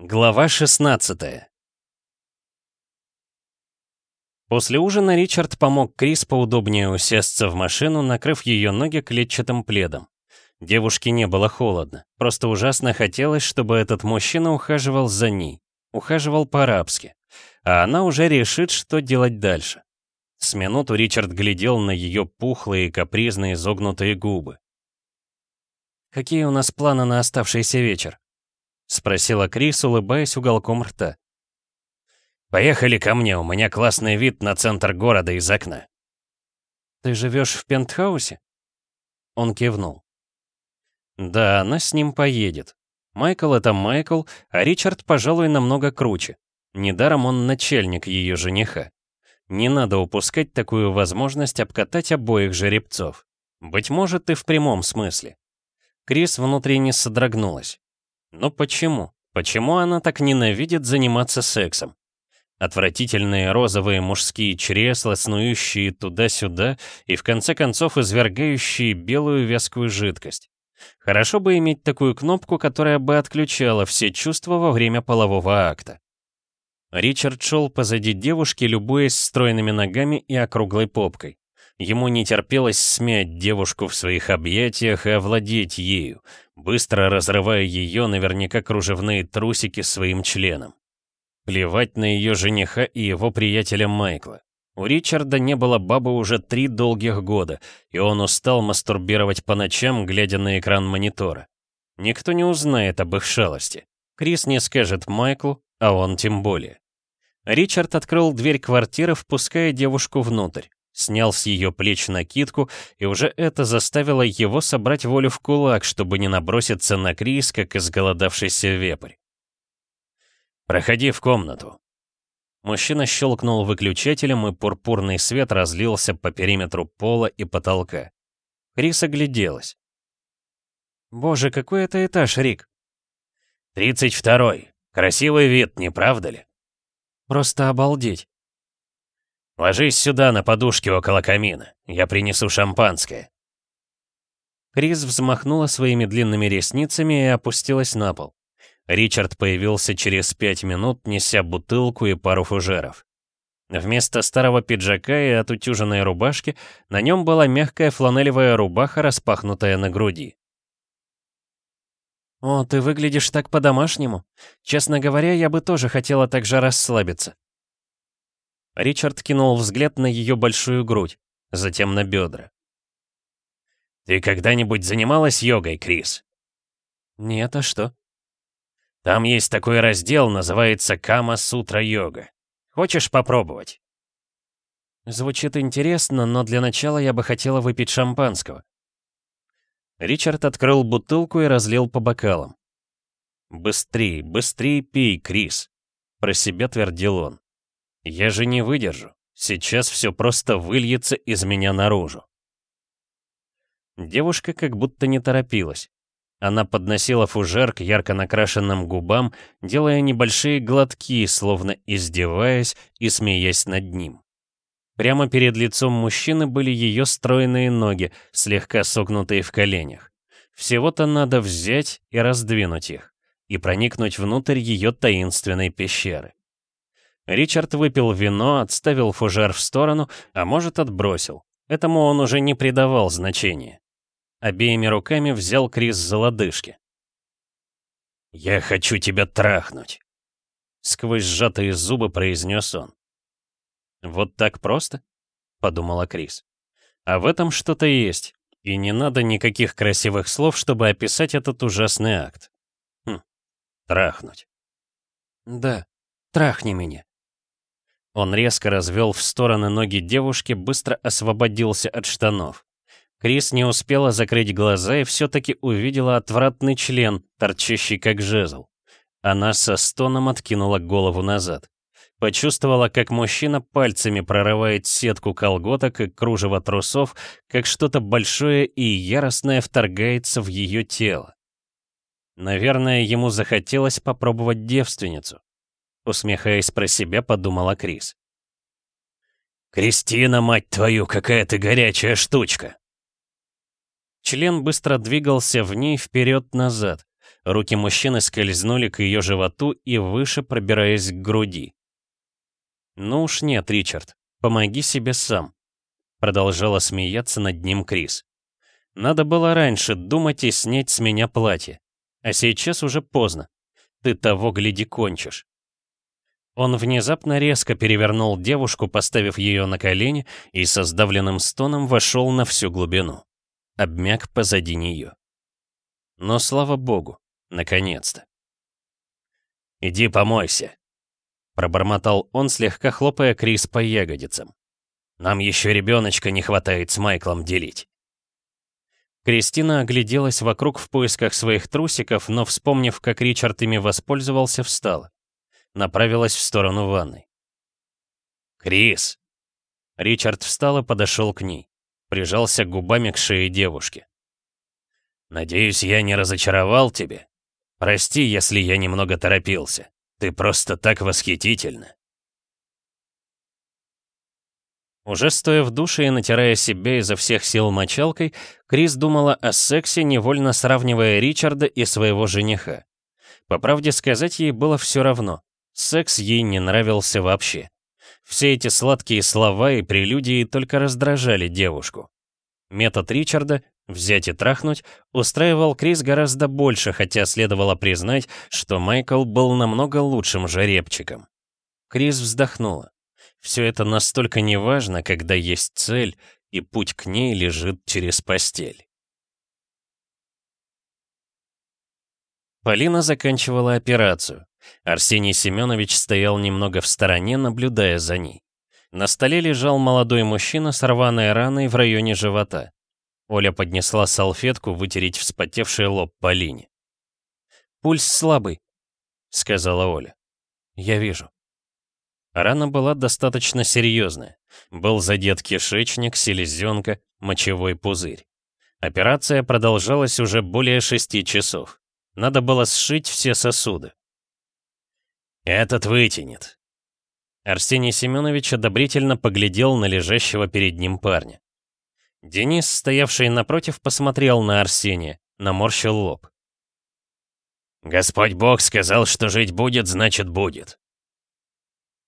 Глава 16 После ужина Ричард помог Крис поудобнее усесться в машину, накрыв ее ноги клетчатым пледом. Девушке не было холодно, просто ужасно хотелось, чтобы этот мужчина ухаживал за ней, ухаживал по-арабски, а она уже решит, что делать дальше. С минуту Ричард глядел на ее пухлые, капризные, изогнутые губы. «Какие у нас планы на оставшийся вечер?» — спросила Крис, улыбаясь уголком рта. «Поехали ко мне, у меня классный вид на центр города из окна». «Ты живешь в пентхаусе?» Он кивнул. «Да, она с ним поедет. Майкл — это Майкл, а Ричард, пожалуй, намного круче. Недаром он начальник ее жениха. Не надо упускать такую возможность обкатать обоих жеребцов. Быть может, и в прямом смысле. Крис внутренне содрогнулась. Но почему? Почему она так ненавидит заниматься сексом? Отвратительные розовые мужские чресла, снующие туда-сюда и в конце концов извергающие белую вязкую жидкость. Хорошо бы иметь такую кнопку, которая бы отключала все чувства во время полового акта. Ричард шел позади девушки, любуясь стройными ногами и округлой попкой. Ему не терпелось смять девушку в своих объятиях и овладеть ею, быстро разрывая ее наверняка кружевные трусики своим членом. Плевать на ее жениха и его приятеля Майкла. У Ричарда не было бабы уже три долгих года, и он устал мастурбировать по ночам, глядя на экран монитора. Никто не узнает об их шалости. Крис не скажет Майклу, а он тем более. Ричард открыл дверь квартиры, впуская девушку внутрь, снял с ее плеч накидку, и уже это заставило его собрать волю в кулак, чтобы не наброситься на Крис, как изголодавшийся вепрь. «Проходи в комнату». Мужчина щелкнул выключателем, и пурпурный свет разлился по периметру пола и потолка. Крис огляделась. «Боже, какой это этаж, Рик?» «Тридцать второй. Красивый вид, не правда ли?» «Просто обалдеть». «Ложись сюда на подушке около камина. Я принесу шампанское». Крис взмахнула своими длинными ресницами и опустилась на пол. Ричард появился через пять минут, неся бутылку и пару фужеров. Вместо старого пиджака и отутюженной рубашки на нем была мягкая фланелевая рубаха, распахнутая на груди. «О, ты выглядишь так по-домашнему. Честно говоря, я бы тоже хотела так же расслабиться». Ричард кинул взгляд на ее большую грудь, затем на бедра. «Ты когда-нибудь занималась йогой, Крис?» «Нет, а что?» Там есть такой раздел, называется Кама-сутра-йога. Хочешь попробовать?» Звучит интересно, но для начала я бы хотела выпить шампанского. Ричард открыл бутылку и разлил по бокалам. «Быстрей, быстрей пей, Крис!» — про себя твердил он. «Я же не выдержу. Сейчас все просто выльется из меня наружу». Девушка как будто не торопилась. Она подносила фужер к ярко накрашенным губам, делая небольшие глотки, словно издеваясь и смеясь над ним. Прямо перед лицом мужчины были ее стройные ноги, слегка согнутые в коленях. Всего-то надо взять и раздвинуть их, и проникнуть внутрь ее таинственной пещеры. Ричард выпил вино, отставил фужер в сторону, а может отбросил. Этому он уже не придавал значения. Обеими руками взял Крис за лодыжки. «Я хочу тебя трахнуть», — сквозь сжатые зубы произнес он. «Вот так просто?» — подумала Крис. «А в этом что-то есть, и не надо никаких красивых слов, чтобы описать этот ужасный акт. Хм, трахнуть». «Да, трахни меня». Он резко развел в стороны ноги девушки, быстро освободился от штанов. Крис не успела закрыть глаза и все-таки увидела отвратный член, торчащий как жезл. Она со стоном откинула голову назад. Почувствовала, как мужчина пальцами прорывает сетку колготок и кружево трусов, как что-то большое и яростное вторгается в ее тело. Наверное, ему захотелось попробовать девственницу. Усмехаясь про себя, подумала Крис. «Кристина, мать твою, какая ты горячая штучка!» Член быстро двигался в ней вперед-назад. Руки мужчины скользнули к ее животу и выше, пробираясь к груди. «Ну уж нет, Ричард, помоги себе сам», — продолжала смеяться над ним Крис. «Надо было раньше думать и снять с меня платье. А сейчас уже поздно. Ты того, гляди, кончишь». Он внезапно резко перевернул девушку, поставив ее на колени, и со сдавленным стоном вошел на всю глубину. Обмяк позади нее. Но слава богу, наконец-то. «Иди помойся», — пробормотал он, слегка хлопая Крис по ягодицам. «Нам еще ребеночка не хватает с Майклом делить». Кристина огляделась вокруг в поисках своих трусиков, но, вспомнив, как Ричард ими воспользовался, встала направилась в сторону ванной. «Крис!» Ричард встал и подошел к ней. Прижался губами к шее девушки. «Надеюсь, я не разочаровал тебя? Прости, если я немного торопился. Ты просто так восхитительна!» Уже стоя в душе и натирая себя изо всех сил мочалкой, Крис думала о сексе, невольно сравнивая Ричарда и своего жениха. По правде сказать, ей было все равно. Секс ей не нравился вообще. Все эти сладкие слова и прелюдии только раздражали девушку. Метод Ричарда «взять и трахнуть» устраивал Крис гораздо больше, хотя следовало признать, что Майкл был намного лучшим жеребчиком. Крис вздохнула. Все это настолько неважно, когда есть цель, и путь к ней лежит через постель. Полина заканчивала операцию. Арсений Семенович стоял немного в стороне, наблюдая за ней. На столе лежал молодой мужчина с рваной раной в районе живота. Оля поднесла салфетку вытереть вспотевший лоб Полине. «Пульс слабый», — сказала Оля. «Я вижу». Рана была достаточно серьезная. Был задет кишечник, селезенка, мочевой пузырь. Операция продолжалась уже более шести часов. Надо было сшить все сосуды. «Этот вытянет». Арсений Семенович одобрительно поглядел на лежащего перед ним парня. Денис, стоявший напротив, посмотрел на Арсения, наморщил лоб. «Господь Бог сказал, что жить будет, значит будет».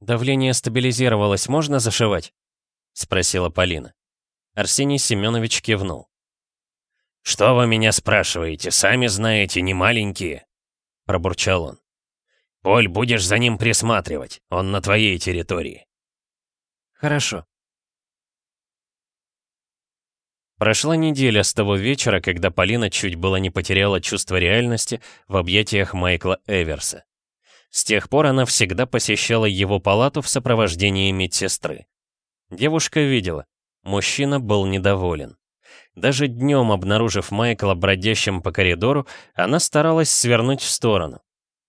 «Давление стабилизировалось, можно зашивать?» — спросила Полина. Арсений Семенович кивнул. «Что вы меня спрашиваете? Сами знаете, не маленькие», — пробурчал он. «Поль, будешь за ним присматривать. Он на твоей территории». «Хорошо». Прошла неделя с того вечера, когда Полина чуть было не потеряла чувство реальности в объятиях Майкла Эверса. С тех пор она всегда посещала его палату в сопровождении медсестры. Девушка видела, мужчина был недоволен. Даже днем, обнаружив Майкла бродящим по коридору, она старалась свернуть в сторону.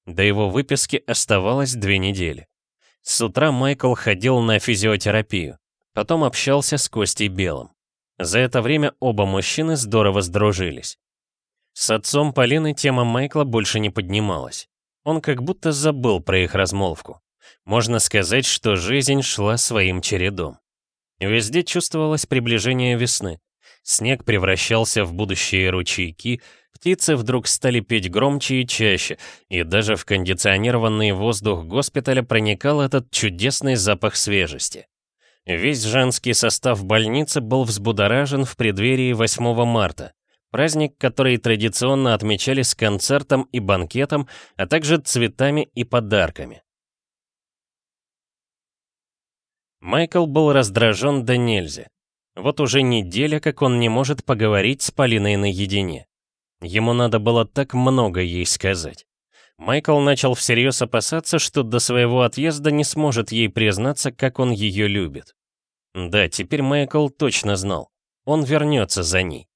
До его выписки оставалось две недели. С утра Майкл ходил на физиотерапию, потом общался с Костей Белым. За это время оба мужчины здорово сдружились. С отцом Полины тема Майкла больше не поднималась. Он как будто забыл про их размолвку. Можно сказать, что жизнь шла своим чередом. Везде чувствовалось приближение весны. Снег превращался в будущие ручейки, птицы вдруг стали петь громче и чаще, и даже в кондиционированный воздух госпиталя проникал этот чудесный запах свежести. Весь женский состав больницы был взбудоражен в преддверии 8 марта, праздник, который традиционно отмечали с концертом и банкетом, а также цветами и подарками. Майкл был раздражен до нельзя. Вот уже неделя, как он не может поговорить с Полиной наедине. Ему надо было так много ей сказать. Майкл начал всерьез опасаться, что до своего отъезда не сможет ей признаться, как он ее любит. Да, теперь Майкл точно знал. Он вернется за ней.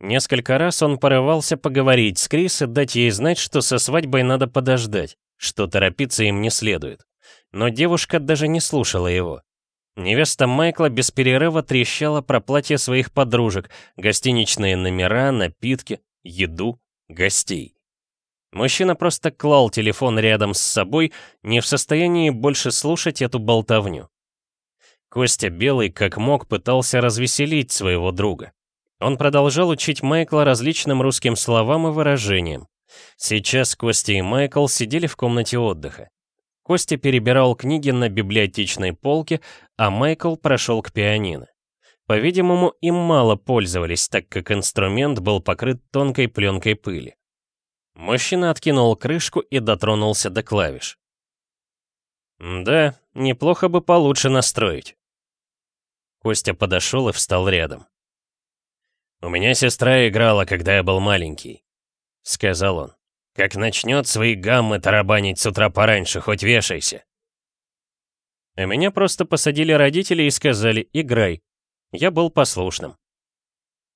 Несколько раз он порывался поговорить с Крис и дать ей знать, что со свадьбой надо подождать, что торопиться им не следует. Но девушка даже не слушала его. Невеста Майкла без перерыва трещала про платья своих подружек, гостиничные номера, напитки, еду, гостей. Мужчина просто клал телефон рядом с собой, не в состоянии больше слушать эту болтовню. Костя Белый как мог пытался развеселить своего друга. Он продолжал учить Майкла различным русским словам и выражениям. Сейчас Костя и Майкл сидели в комнате отдыха. Костя перебирал книги на библиотечной полке, а Майкл прошел к пианино. По-видимому, им мало пользовались, так как инструмент был покрыт тонкой пленкой пыли. Мужчина откинул крышку и дотронулся до клавиш. «Да, неплохо бы получше настроить». Костя подошел и встал рядом. «У меня сестра играла, когда я был маленький», — сказал он. «Как начнет свои гаммы тарабанить с утра пораньше, хоть вешайся». А меня просто посадили родители и сказали «играй». Я был послушным.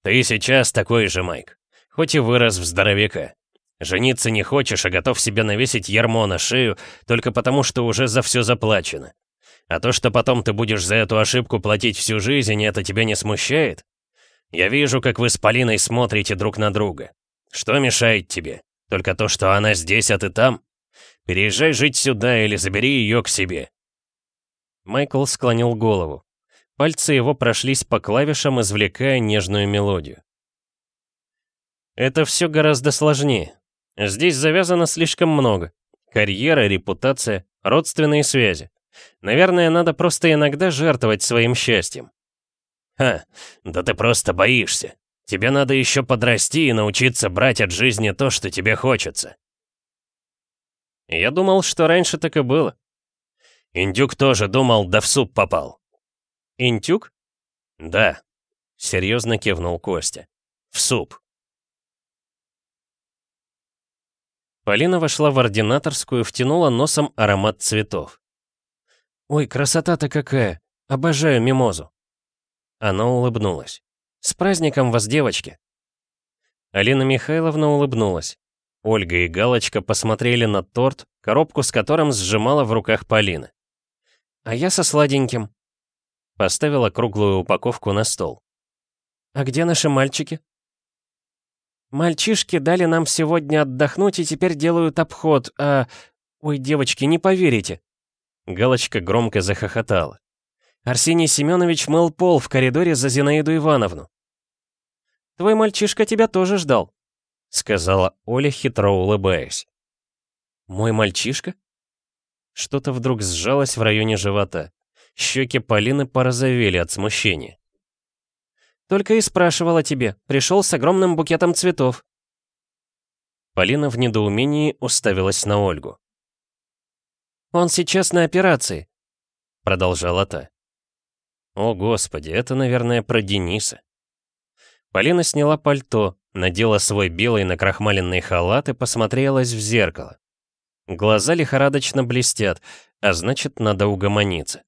«Ты сейчас такой же, Майк, хоть и вырос в здоровяка. Жениться не хочешь, а готов себе навесить ярмо на шею только потому, что уже за все заплачено. А то, что потом ты будешь за эту ошибку платить всю жизнь, это тебя не смущает? Я вижу, как вы с Полиной смотрите друг на друга. Что мешает тебе? Только то, что она здесь, а ты там? Переезжай жить сюда или забери ее к себе». Майкл склонил голову. Пальцы его прошлись по клавишам, извлекая нежную мелодию. «Это все гораздо сложнее. Здесь завязано слишком много. Карьера, репутация, родственные связи. Наверное, надо просто иногда жертвовать своим счастьем. Ха, да ты просто боишься. Тебе надо еще подрасти и научиться брать от жизни то, что тебе хочется. Я думал, что раньше так и было. Индюк тоже думал, да в суп попал. Индюк? Да, серьезно кивнул Костя. В суп. Полина вошла в ординаторскую, втянула носом аромат цветов. «Ой, красота-то какая! Обожаю мимозу!» Она улыбнулась. «С праздником вас, девочки!» Алина Михайловна улыбнулась. Ольга и Галочка посмотрели на торт, коробку с которым сжимала в руках Полина. «А я со сладеньким». Поставила круглую упаковку на стол. «А где наши мальчики?» «Мальчишки дали нам сегодня отдохнуть и теперь делают обход, а... Ой, девочки, не поверите!» Галочка громко захохотала. Арсений Семенович мыл пол в коридоре за Зинаиду Ивановну. «Твой мальчишка тебя тоже ждал», — сказала Оля, хитро улыбаясь. «Мой мальчишка?» Что-то вдруг сжалось в районе живота. Щеки Полины порозовели от смущения. «Только и спрашивала тебе. Пришел с огромным букетом цветов». Полина в недоумении уставилась на Ольгу. «Он сейчас на операции», — продолжала та. О, Господи, это, наверное, про Дениса. Полина сняла пальто, надела свой белый накрахмаленный халат и посмотрелась в зеркало. Глаза лихорадочно блестят, а значит, надо угомониться.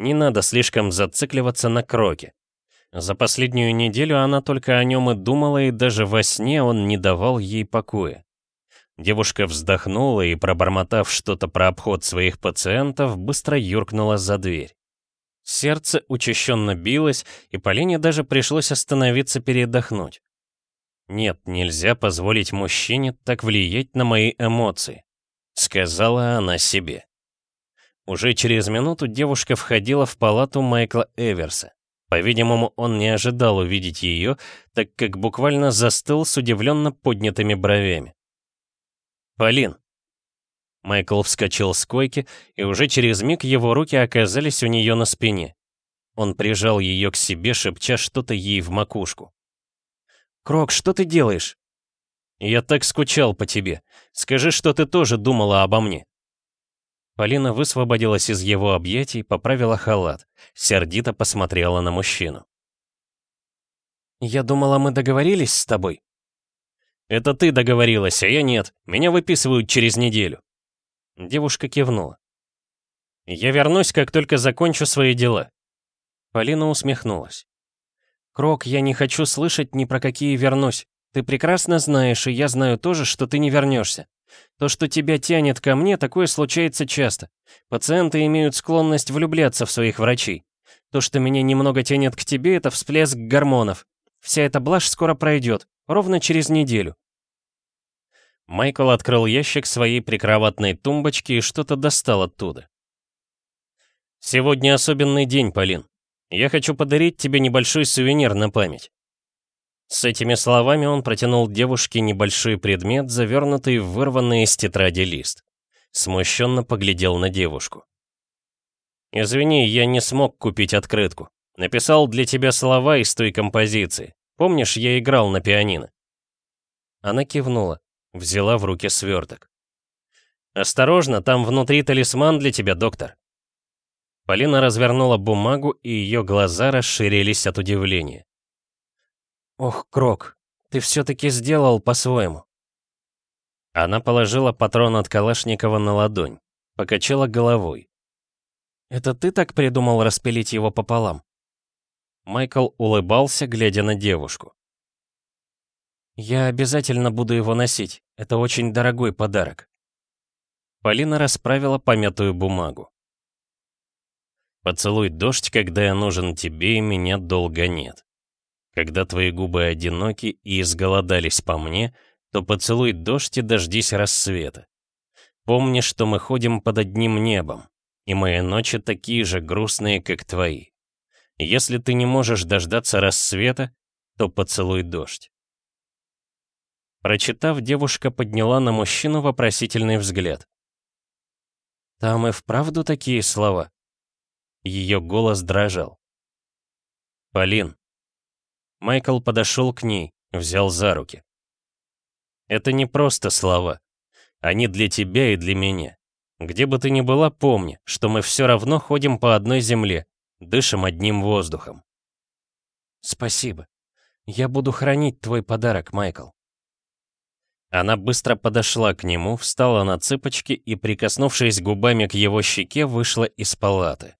Не надо слишком зацикливаться на кроке. За последнюю неделю она только о нем и думала, и даже во сне он не давал ей покоя. Девушка вздохнула и, пробормотав что-то про обход своих пациентов, быстро юркнула за дверь. Сердце учащенно билось, и Полине даже пришлось остановиться передохнуть. «Нет, нельзя позволить мужчине так влиять на мои эмоции», — сказала она себе. Уже через минуту девушка входила в палату Майкла Эверса. По-видимому, он не ожидал увидеть ее, так как буквально застыл с удивленно поднятыми бровями. «Полин, Майкл вскочил с койки, и уже через миг его руки оказались у нее на спине. Он прижал ее к себе, шепча что-то ей в макушку. «Крок, что ты делаешь?» «Я так скучал по тебе. Скажи, что ты тоже думала обо мне». Полина высвободилась из его объятий, поправила халат, сердито посмотрела на мужчину. «Я думала, мы договорились с тобой?» «Это ты договорилась, а я нет. Меня выписывают через неделю». Девушка кивнула. «Я вернусь, как только закончу свои дела». Полина усмехнулась. «Крок, я не хочу слышать ни про какие вернусь. Ты прекрасно знаешь, и я знаю тоже, что ты не вернешься. То, что тебя тянет ко мне, такое случается часто. Пациенты имеют склонность влюбляться в своих врачей. То, что меня немного тянет к тебе, это всплеск гормонов. Вся эта блажь скоро пройдет, ровно через неделю. Майкл открыл ящик своей прикроватной тумбочки и что-то достал оттуда. «Сегодня особенный день, Полин. Я хочу подарить тебе небольшой сувенир на память». С этими словами он протянул девушке небольшой предмет, завернутый в вырванный из тетради лист. Смущенно поглядел на девушку. «Извини, я не смог купить открытку. Написал для тебя слова из той композиции. Помнишь, я играл на пианино?» Она кивнула, взяла в руки сверток. «Осторожно, там внутри талисман для тебя, доктор». Полина развернула бумагу, и ее глаза расширились от удивления. «Ох, Крок, ты все-таки сделал по-своему». Она положила патрон от Калашникова на ладонь, покачала головой. «Это ты так придумал распилить его пополам?» Майкл улыбался, глядя на девушку. «Я обязательно буду его носить. Это очень дорогой подарок». Полина расправила помятую бумагу. «Поцелуй дождь, когда я нужен тебе, и меня долго нет». Когда твои губы одиноки и изголодались по мне, то поцелуй дождь и дождись рассвета. Помни, что мы ходим под одним небом, и мои ночи такие же грустные, как твои. Если ты не можешь дождаться рассвета, то поцелуй дождь. Прочитав, девушка подняла на мужчину вопросительный взгляд. «Там и вправду такие слова?» Ее голос дрожал. «Полин, Майкл подошел к ней, взял за руки. «Это не просто слова. Они для тебя и для меня. Где бы ты ни была, помни, что мы все равно ходим по одной земле, дышим одним воздухом». «Спасибо. Я буду хранить твой подарок, Майкл». Она быстро подошла к нему, встала на цыпочки и, прикоснувшись губами к его щеке, вышла из палаты.